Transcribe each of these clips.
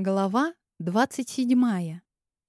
Глава 27.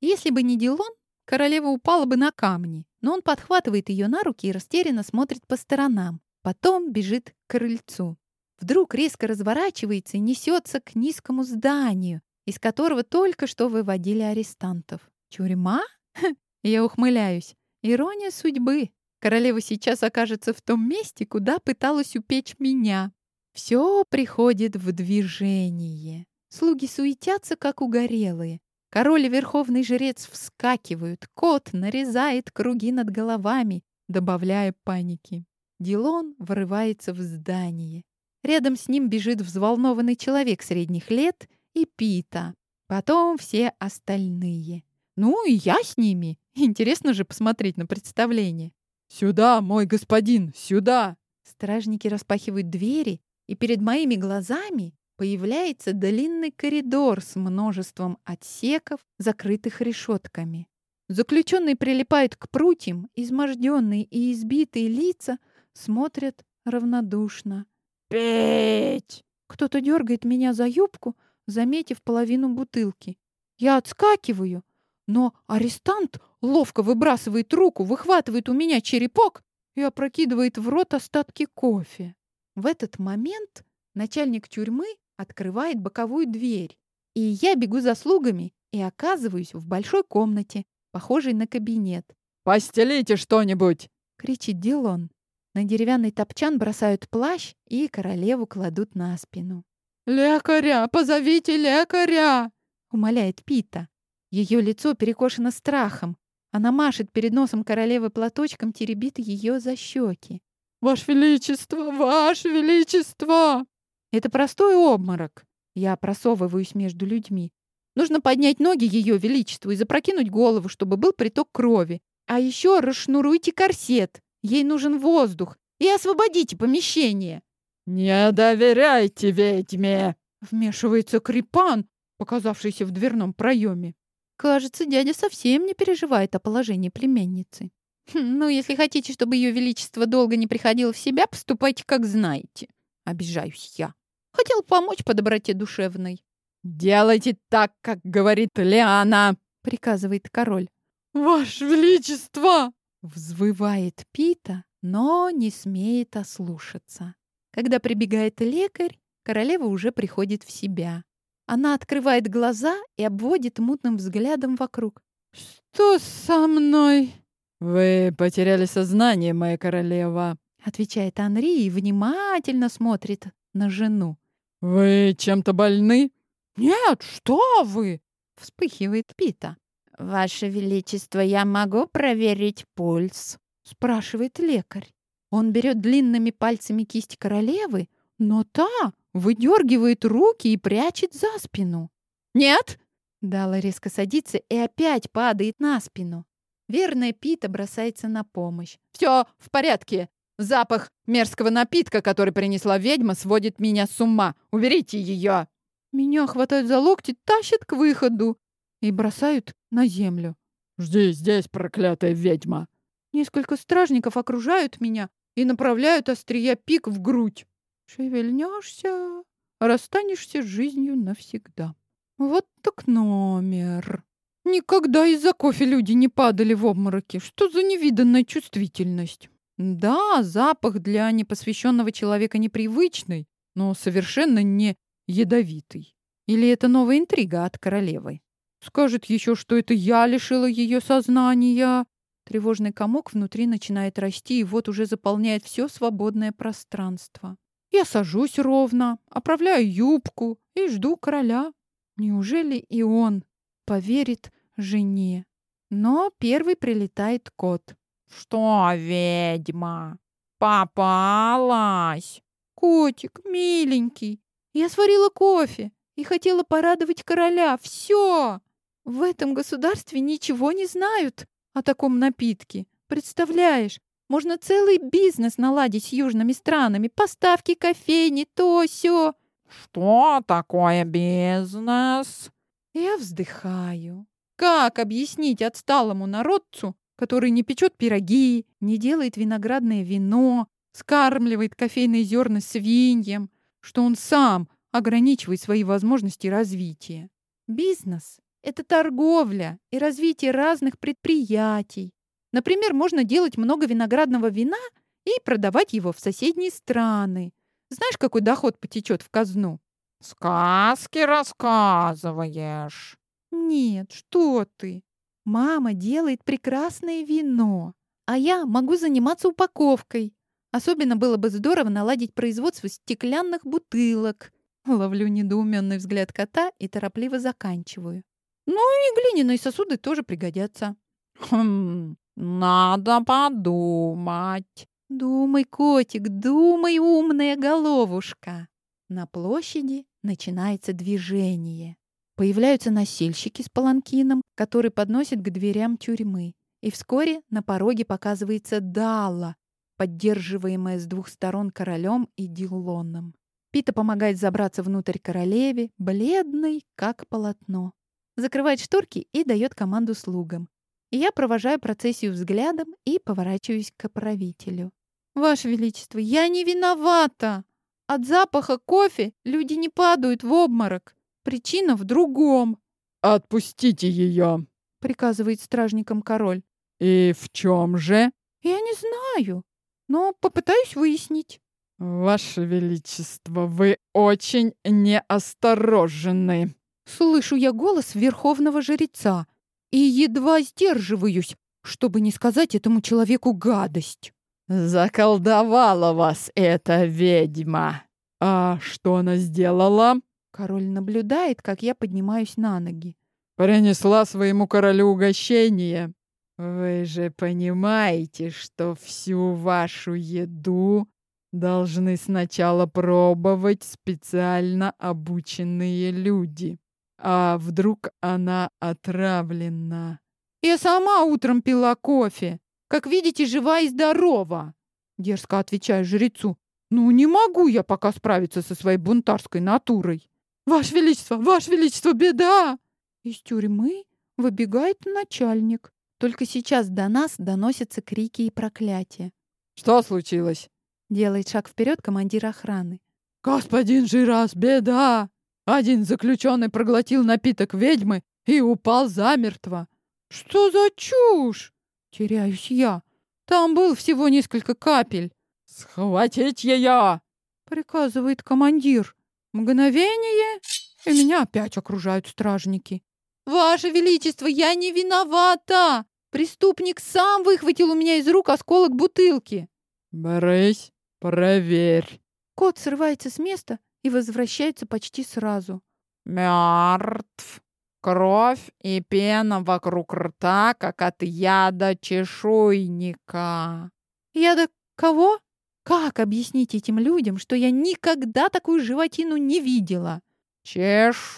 Если бы не Дилон, королева упала бы на камни, но он подхватывает ее на руки и растерянно смотрит по сторонам. Потом бежит к крыльцу. Вдруг резко разворачивается и несется к низкому зданию, из которого только что выводили арестантов. Тюрьма? Я ухмыляюсь. Ирония судьбы. Королева сейчас окажется в том месте, куда пыталась упечь меня. Все приходит в движение. Слуги суетятся, как угорелые. Король и верховный жрец вскакивают. Кот нарезает круги над головами, добавляя паники. Дилон врывается в здание. Рядом с ним бежит взволнованный человек средних лет и Пита. Потом все остальные. Ну и я с ними. Интересно же посмотреть на представление. «Сюда, мой господин, сюда!» Стражники распахивают двери, и перед моими глазами появляется длинный коридор с множеством отсеков, закрытых решетками. Заключенные прилипают к прутьям, изможденные и избитые лица смотрят равнодушно. «Петь!» Кто-то дергает меня за юбку, заметив половину бутылки. Я отскакиваю, но арестант ловко выбрасывает руку, выхватывает у меня черепок и опрокидывает в рот остатки кофе. В этот момент начальник тюрьмы открывает боковую дверь, и я бегу за слугами и оказываюсь в большой комнате, похожей на кабинет. «Постелите что-нибудь!» — кричит Дилон. На деревянный топчан бросают плащ и королеву кладут на спину. «Лекаря! Позовите лекаря!» — умоляет Пита. Ее лицо перекошено страхом. Она машет перед носом королевы платочком, теребит ее за щеки. «Ваше Величество! Ваше Величество!» Это простой обморок. Я просовываюсь между людьми. Нужно поднять ноги Ее Величеству и запрокинуть голову, чтобы был приток крови. А еще расшнуруйте корсет. Ей нужен воздух. И освободите помещение. «Не доверяйте ведьме!» Вмешивается Крипан, показавшийся в дверном проеме. Кажется, дядя совсем не переживает о положении племянницы. Хм, ну, если хотите, чтобы Ее Величество долго не приходило в себя, поступайте как знаете. Обижаюсь я. Хотел помочь по доброте душевной. «Делайте так, как говорит Лиана!» — приказывает король. «Ваше Величество!» — взвывает Пита, но не смеет ослушаться. Когда прибегает лекарь, королева уже приходит в себя. Она открывает глаза и обводит мутным взглядом вокруг. «Что со мной?» «Вы потеряли сознание, моя королева», — отвечает Анри и внимательно смотрит на жену. «Вы чем-то больны?» «Нет, что вы!» — вспыхивает Пита. «Ваше Величество, я могу проверить пульс?» — спрашивает лекарь. Он берет длинными пальцами кисть королевы, но та выдергивает руки и прячет за спину. «Нет!» Дала резко садится и опять падает на спину. Верная Пита бросается на помощь. «Все в порядке. Запах мерзкого напитка, который принесла ведьма, сводит меня с ума. Уберите ее!» Меня хватают за локти, тащат к выходу и бросают на землю. «Жди здесь, проклятая ведьма!» Несколько стражников окружают меня и направляют острия пик в грудь. Шевельнешься, расстанешься с жизнью навсегда. Вот так номер. Никогда из-за кофе люди не падали в обмороки. Что за невиданная чувствительность? Да, запах для непосвященного человека непривычный, но совершенно не ядовитый. Или это новая интрига от королевы? Скажет еще, что это я лишила ее сознания. Тревожный комок внутри начинает расти и вот уже заполняет все свободное пространство. Я сажусь ровно, оправляю юбку и жду короля. Неужели и он поверит жене? Но первый прилетает кот. «Что, ведьма, попалась?» «Котик, миленький, я сварила кофе и хотела порадовать короля. Все! В этом государстве ничего не знают о таком напитке. Представляешь, можно целый бизнес наладить с южными странами. Поставки кофейни, то все. Что такое бизнес? Я вздыхаю. Как объяснить отсталому народцу, который не печет пироги, не делает виноградное вино, скармливает кофейные зерна свиньям, что он сам ограничивает свои возможности развития. Бизнес – это торговля и развитие разных предприятий. Например, можно делать много виноградного вина и продавать его в соседние страны. Знаешь, какой доход потечет в казну? Сказки рассказываешь. Нет, что ты. Мама делает прекрасное вино, а я могу заниматься упаковкой. Особенно было бы здорово наладить производство стеклянных бутылок. Ловлю недоуменный взгляд кота и торопливо заканчиваю. Ну и глиняные сосуды тоже пригодятся. Хм, надо подумать. Думай, котик, думай, умная головушка. На площади начинается движение. Появляются носильщики с паланкином, который подносит к дверям тюрьмы. И вскоре на пороге показывается Дала, поддерживаемая с двух сторон королем и Диллоном. Пита помогает забраться внутрь королеве, бледной, как полотно. Закрывает шторки и дает команду слугам. И я провожаю процессию взглядом и поворачиваюсь к правителю. «Ваше Величество, я не виновата! От запаха кофе люди не падают в обморок. Причина в другом». «Отпустите ее!» — приказывает стражникам король. «И в чем же?» «Я не знаю, но попытаюсь выяснить». «Ваше Величество, вы очень неосторожны!» Слышу я голос верховного жреца и едва сдерживаюсь, чтобы не сказать этому человеку гадость. «Заколдовала вас эта ведьма!» «А что она сделала?» Король наблюдает, как я поднимаюсь на ноги. «Принесла своему королю угощение. Вы же понимаете, что всю вашу еду должны сначала пробовать специально обученные люди. А вдруг она отравлена?» «Я сама утром пила кофе. Как видите, жива и здорова!» Дерзко отвечаю жрецу. «Ну, не могу я пока справиться со своей бунтарской натурой!» «Ваше Величество! Ваше Величество! Беда!» Из тюрьмы выбегает начальник. Только сейчас до нас доносятся крики и проклятия. «Что случилось?» Делает шаг вперед командир охраны. «Господин Жирас, беда! Один заключенный проглотил напиток ведьмы и упал замертво!» «Что за чушь?» Теряюсь я. Там был всего несколько капель. «Схватить ее!» — приказывает командир. Мгновение, и меня опять окружают стражники. «Ваше Величество, я не виновата! Преступник сам выхватил у меня из рук осколок бутылки!» «Брысь, проверь!» Кот срывается с места и возвращается почти сразу. Мертв. Кровь и пена вокруг рта, как от яда чешуйника. Яда кого? Как объяснить этим людям, что я никогда такую животину не видела? Чешуйника,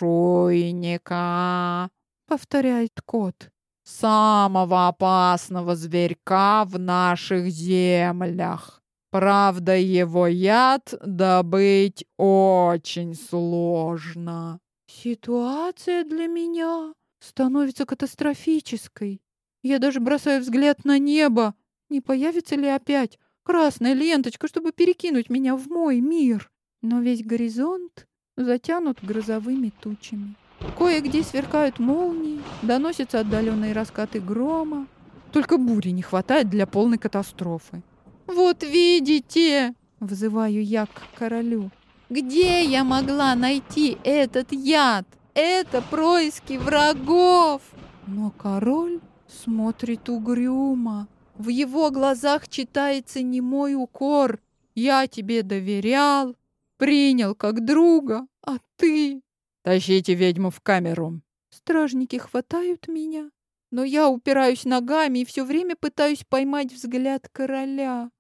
повторяет кот. Самого опасного зверька в наших землях. Правда, его яд добыть очень сложно. Ситуация для меня становится катастрофической. Я даже бросаю взгляд на небо. Не появится ли опять красная ленточка, чтобы перекинуть меня в мой мир? Но весь горизонт затянут грозовыми тучами. Кое-где сверкают молнии, доносятся отдаленные раскаты грома. Только бури не хватает для полной катастрофы. «Вот видите!» — взываю я к королю. Где я могла найти этот яд? Это происки врагов. Но король смотрит угрюмо. В его глазах читается немой укор. Я тебе доверял, принял как друга, а ты... Тащите ведьму в камеру. Стражники хватают меня, но я упираюсь ногами и все время пытаюсь поймать взгляд короля.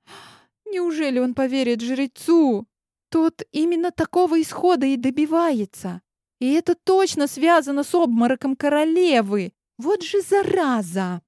Неужели он поверит жрецу? Тот именно такого исхода и добивается. И это точно связано с обмороком королевы. Вот же зараза!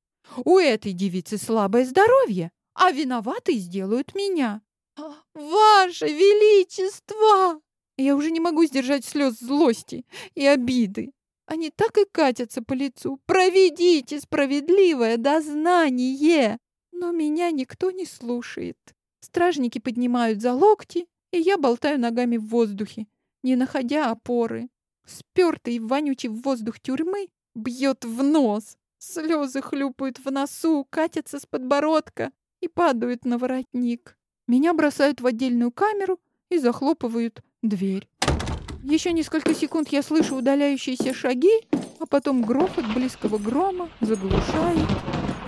У этой девицы слабое здоровье, а виноватые сделают меня. А, Ваше Величество! Я уже не могу сдержать слез злости и обиды. Они так и катятся по лицу. Проведите справедливое дознание! Но меня никто не слушает. Стражники поднимают за локти, и я болтаю ногами в воздухе, не находя опоры. Спёртый и вонючий воздух тюрьмы бьет в нос. Слезы хлюпают в носу, катятся с подбородка и падают на воротник. Меня бросают в отдельную камеру и захлопывают дверь. Еще несколько секунд я слышу удаляющиеся шаги, а потом грохот близкого грома заглушает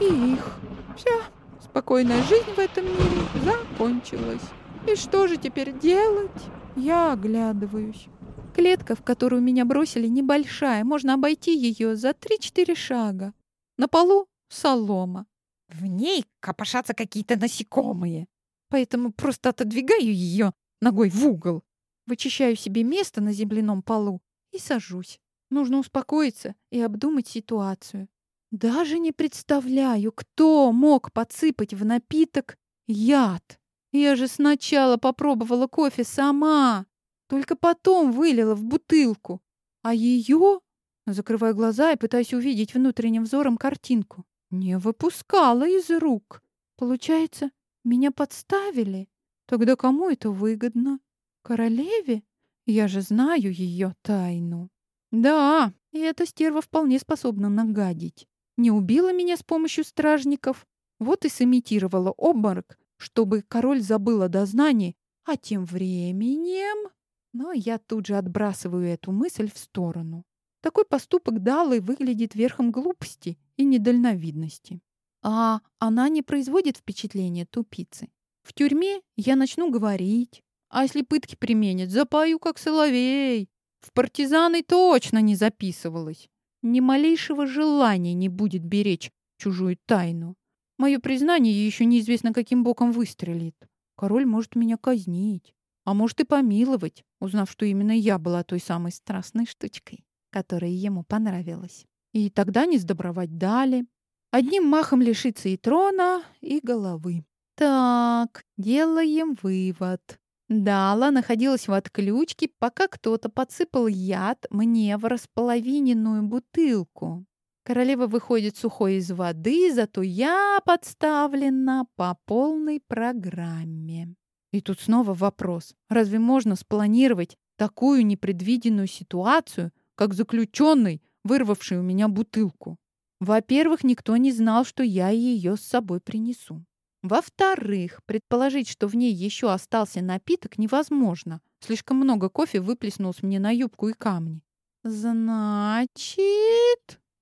и их. Все, спокойная жизнь в этом мире закончилась. И что же теперь делать? Я оглядываюсь. Клетка, в которую меня бросили, небольшая, можно обойти ее за 3-4 шага. На полу солома. В ней копошатся какие-то насекомые. Поэтому просто отодвигаю ее ногой в угол. Вычищаю себе место на земляном полу и сажусь. Нужно успокоиться и обдумать ситуацию. Даже не представляю, кто мог подсыпать в напиток яд. Я же сначала попробовала кофе сама, только потом вылила в бутылку. А ее, закрываю глаза и пытаюсь увидеть внутренним взором картинку, не выпускала из рук. Получается, меня подставили? Тогда кому это выгодно? Королеве? Я же знаю ее тайну. Да, и эта стерва вполне способна нагадить. Не убила меня с помощью стражников, вот и сымитировала обморок, чтобы король забыл о дознании, а тем временем... Но я тут же отбрасываю эту мысль в сторону. Такой поступок Далы выглядит верхом глупости и недальновидности. А она не производит впечатления тупицы. В тюрьме я начну говорить, а если пытки применят, запою, как соловей. В партизаны точно не записывалась. Ни малейшего желания не будет беречь чужую тайну. Мое признание еще неизвестно, каким боком выстрелит. Король может меня казнить, а может и помиловать, узнав, что именно я была той самой страстной штучкой, которая ему понравилась. И тогда не сдобровать дали. Одним махом лишиться и трона, и головы. Так, делаем вывод. Дала находилась в отключке, пока кто-то подсыпал яд мне в располовиненную бутылку. Королева выходит сухой из воды, зато я подставлена по полной программе. И тут снова вопрос. Разве можно спланировать такую непредвиденную ситуацию, как заключенный, вырвавший у меня бутылку? Во-первых, никто не знал, что я ее с собой принесу. Во-вторых, предположить, что в ней еще остался напиток, невозможно. Слишком много кофе выплеснулось мне на юбку и камни. Значит,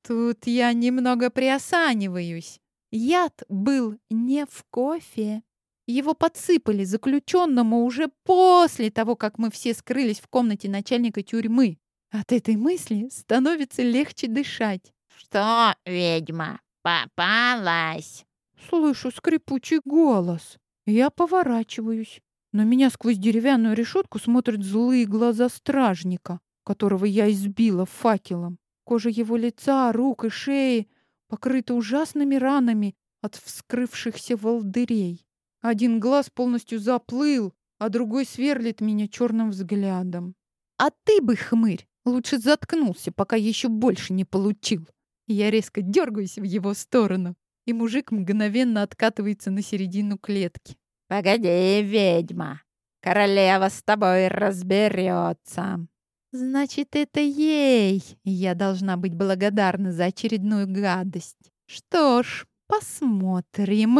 тут я немного приосаниваюсь. Яд был не в кофе. Его подсыпали заключенному уже после того, как мы все скрылись в комнате начальника тюрьмы. От этой мысли становится легче дышать. «Что, ведьма, попалась?» Слышу скрипучий голос. Я поворачиваюсь. На меня сквозь деревянную решетку смотрят злые глаза стражника, которого я избила факелом. Кожа его лица, рук и шеи покрыта ужасными ранами от вскрывшихся волдырей. Один глаз полностью заплыл, а другой сверлит меня черным взглядом. «А ты бы, хмырь, лучше заткнулся, пока еще больше не получил!» Я резко дергаюсь в его сторону и мужик мгновенно откатывается на середину клетки. «Погоди, ведьма! Королева с тобой разберется!» «Значит, это ей я должна быть благодарна за очередную гадость. Что ж, посмотрим!»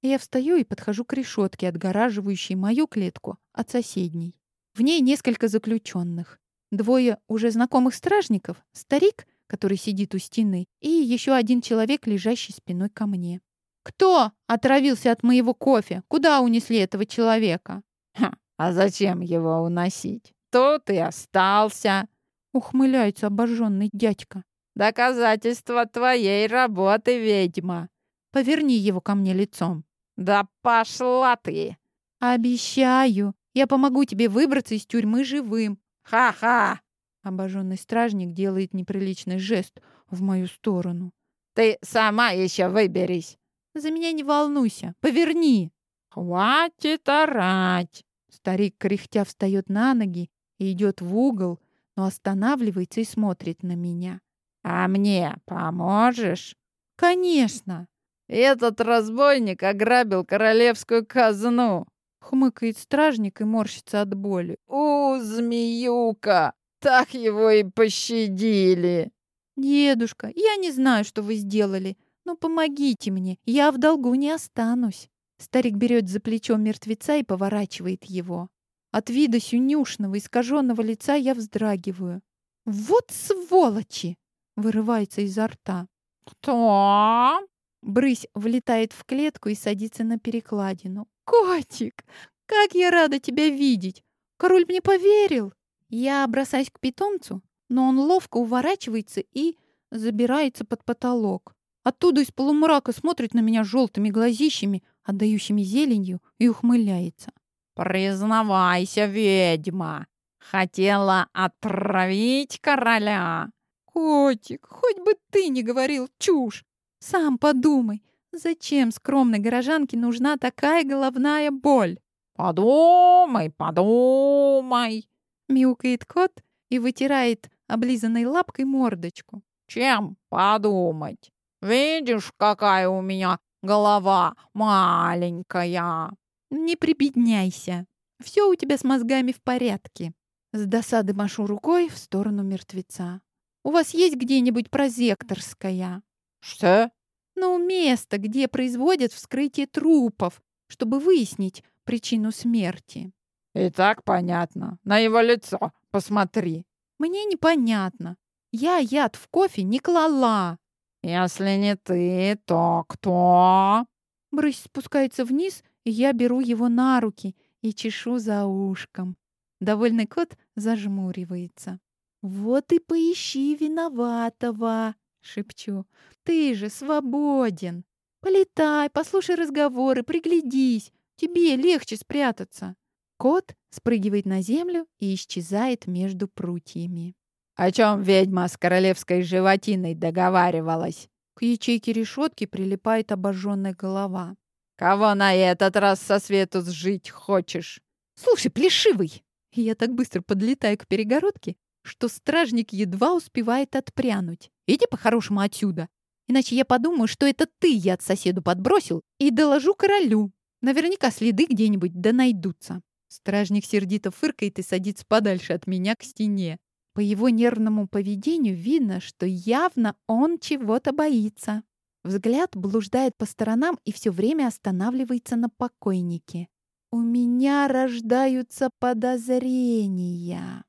Я встаю и подхожу к решетке, отгораживающей мою клетку от соседней. В ней несколько заключенных. Двое уже знакомых стражников, старик который сидит у стены, и еще один человек, лежащий спиной ко мне. «Кто отравился от моего кофе? Куда унесли этого человека?» Ха, «А зачем его уносить? Тут и остался!» Ухмыляется обожженный дядька. «Доказательство твоей работы, ведьма!» «Поверни его ко мне лицом!» «Да пошла ты!» «Обещаю, я помогу тебе выбраться из тюрьмы живым!» «Ха-ха!» Обожженный стражник делает неприличный жест в мою сторону. «Ты сама еще выберись!» «За меня не волнуйся! Поверни!» «Хватит орать!» Старик кряхтя встает на ноги и идет в угол, но останавливается и смотрит на меня. «А мне поможешь?» «Конечно!» «Этот разбойник ограбил королевскую казну!» Хмыкает стражник и морщится от боли. «У, змеюка! так его и пощадили. Дедушка, я не знаю, что вы сделали, но помогите мне, я в долгу не останусь. Старик берет за плечо мертвеца и поворачивает его. От вида сюнюшного, искаженного лица я вздрагиваю. «Вот сволочи!» — вырывается изо рта. «Кто?» Брысь влетает в клетку и садится на перекладину. «Котик, как я рада тебя видеть! Король мне поверил!» Я бросаюсь к питомцу, но он ловко уворачивается и забирается под потолок. Оттуда из полумрака смотрит на меня желтыми глазищами, отдающими зеленью, и ухмыляется. «Признавайся, ведьма! Хотела отравить короля!» «Котик, хоть бы ты не говорил чушь! Сам подумай, зачем скромной горожанке нужна такая головная боль?» «Подумай, подумай!» Мяукает кот и вытирает облизанной лапкой мордочку. «Чем подумать? Видишь, какая у меня голова маленькая!» «Не прибедняйся. Все у тебя с мозгами в порядке». С досады машу рукой в сторону мертвеца. «У вас есть где-нибудь прозекторская?» «Что?» «Ну, место, где производят вскрытие трупов, чтобы выяснить причину смерти». «И так понятно. На его лицо посмотри». «Мне непонятно. Я яд в кофе не клала». «Если не ты, то кто?» Брысь спускается вниз и я беру его на руки и чешу за ушком. Довольный кот зажмуривается. «Вот и поищи виноватого!» — шепчу. «Ты же свободен! Полетай, послушай разговоры, приглядись. Тебе легче спрятаться!» Кот спрыгивает на землю и исчезает между прутьями. «О чем ведьма с королевской животиной договаривалась?» К ячейке решетки прилипает обожженная голова. Кого на этот раз со свету сжить хочешь? Слушай, плешивый! Я так быстро подлетаю к перегородке, что стражник едва успевает отпрянуть. Иди по-хорошему отсюда. Иначе я подумаю, что это ты яд соседу подбросил и доложу королю. Наверняка следы где-нибудь да найдутся. Стражник сердито фыркает и садится подальше от меня к стене. По его нервному поведению видно, что явно он чего-то боится. Взгляд блуждает по сторонам и все время останавливается на покойнике. У меня рождаются подозрения.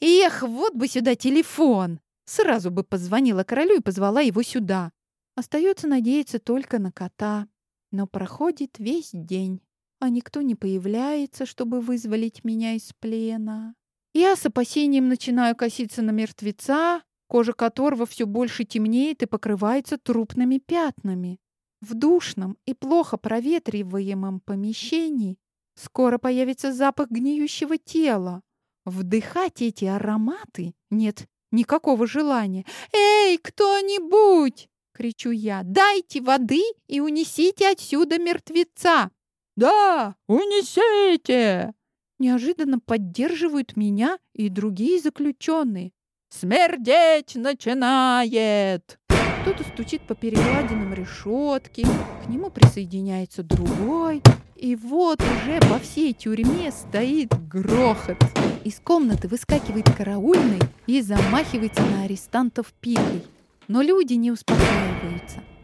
Эх, вот бы сюда телефон! Сразу бы позвонила королю и позвала его сюда. Остается надеяться только на кота. Но проходит весь день, а никто не появляется, чтобы вызволить меня из плена. Я с опасением начинаю коситься на мертвеца, кожа которого все больше темнеет и покрывается трупными пятнами. В душном и плохо проветриваемом помещении скоро появится запах гниющего тела. Вдыхать эти ароматы нет никакого желания. «Эй, кто-нибудь!» — кричу я. «Дайте воды и унесите отсюда мертвеца!» «Да, унесите!» Неожиданно поддерживают меня и другие заключенные. Смердеть начинает!» Кто-то стучит по перекладинам решетки, к нему присоединяется другой. И вот уже по всей тюрьме стоит грохот. Из комнаты выскакивает караульный и замахивается на арестантов пикой. Но люди не успокаиваются.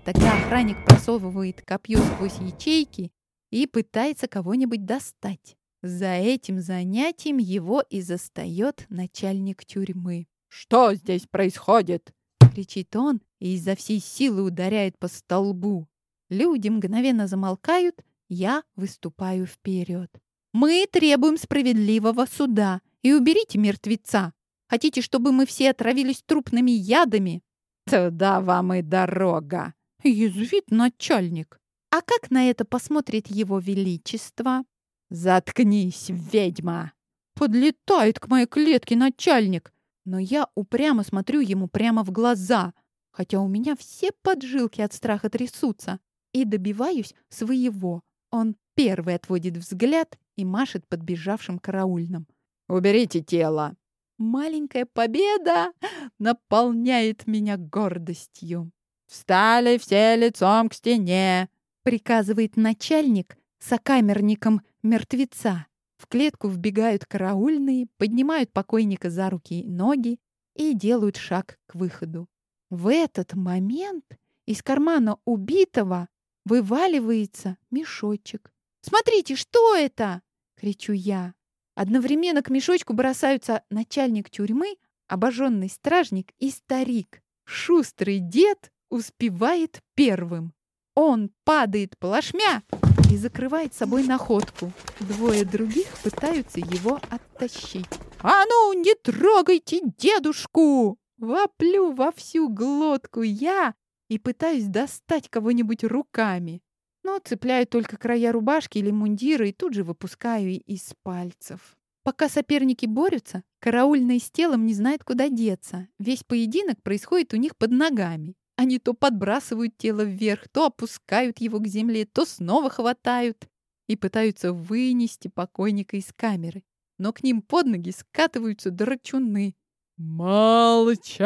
Тогда охранник просовывает копье сквозь ячейки и пытается кого-нибудь достать. За этим занятием его и застает начальник тюрьмы. «Что здесь происходит?» — кричит он и изо всей силы ударяет по столбу. Люди мгновенно замолкают, я выступаю вперед. «Мы требуем справедливого суда и уберите мертвеца. Хотите, чтобы мы все отравились трупными ядами?» «Туда вам и дорога!» — язвит начальник. «А как на это посмотрит его величество?» «Заткнись, ведьма!» Подлетает к моей клетке начальник. Но я упрямо смотрю ему прямо в глаза, хотя у меня все поджилки от страха трясутся, и добиваюсь своего. Он первый отводит взгляд и машет подбежавшим караульным. «Уберите тело!» Маленькая победа наполняет меня гордостью. «Встали все лицом к стене!» приказывает начальник сокамерником мертвеца. В клетку вбегают караульные, поднимают покойника за руки и ноги и делают шаг к выходу. В этот момент из кармана убитого вываливается мешочек. «Смотрите, что это?» — кричу я. Одновременно к мешочку бросаются начальник тюрьмы, обожженный стражник и старик. Шустрый дед успевает первым. Он падает плашмя и закрывает собой находку. Двое других пытаются его оттащить. «А ну, не трогайте дедушку!» Воплю во всю глотку я и пытаюсь достать кого-нибудь руками. Но цепляю только края рубашки или мундира и тут же выпускаю из пальцев. Пока соперники борются, караульный с телом не знает, куда деться. Весь поединок происходит у них под ногами. Они то подбрасывают тело вверх, то опускают его к земле, то снова хватают и пытаются вынести покойника из камеры. Но к ним под ноги скатываются драчуны. «Молчать!»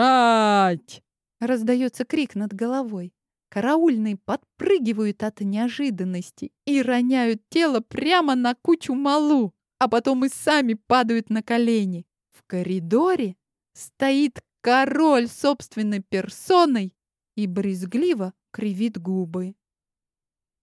— раздается крик над головой. Караульные подпрыгивают от неожиданности и роняют тело прямо на кучу малу, а потом и сами падают на колени. В коридоре стоит король собственной персоной и брезгливо кривит губы.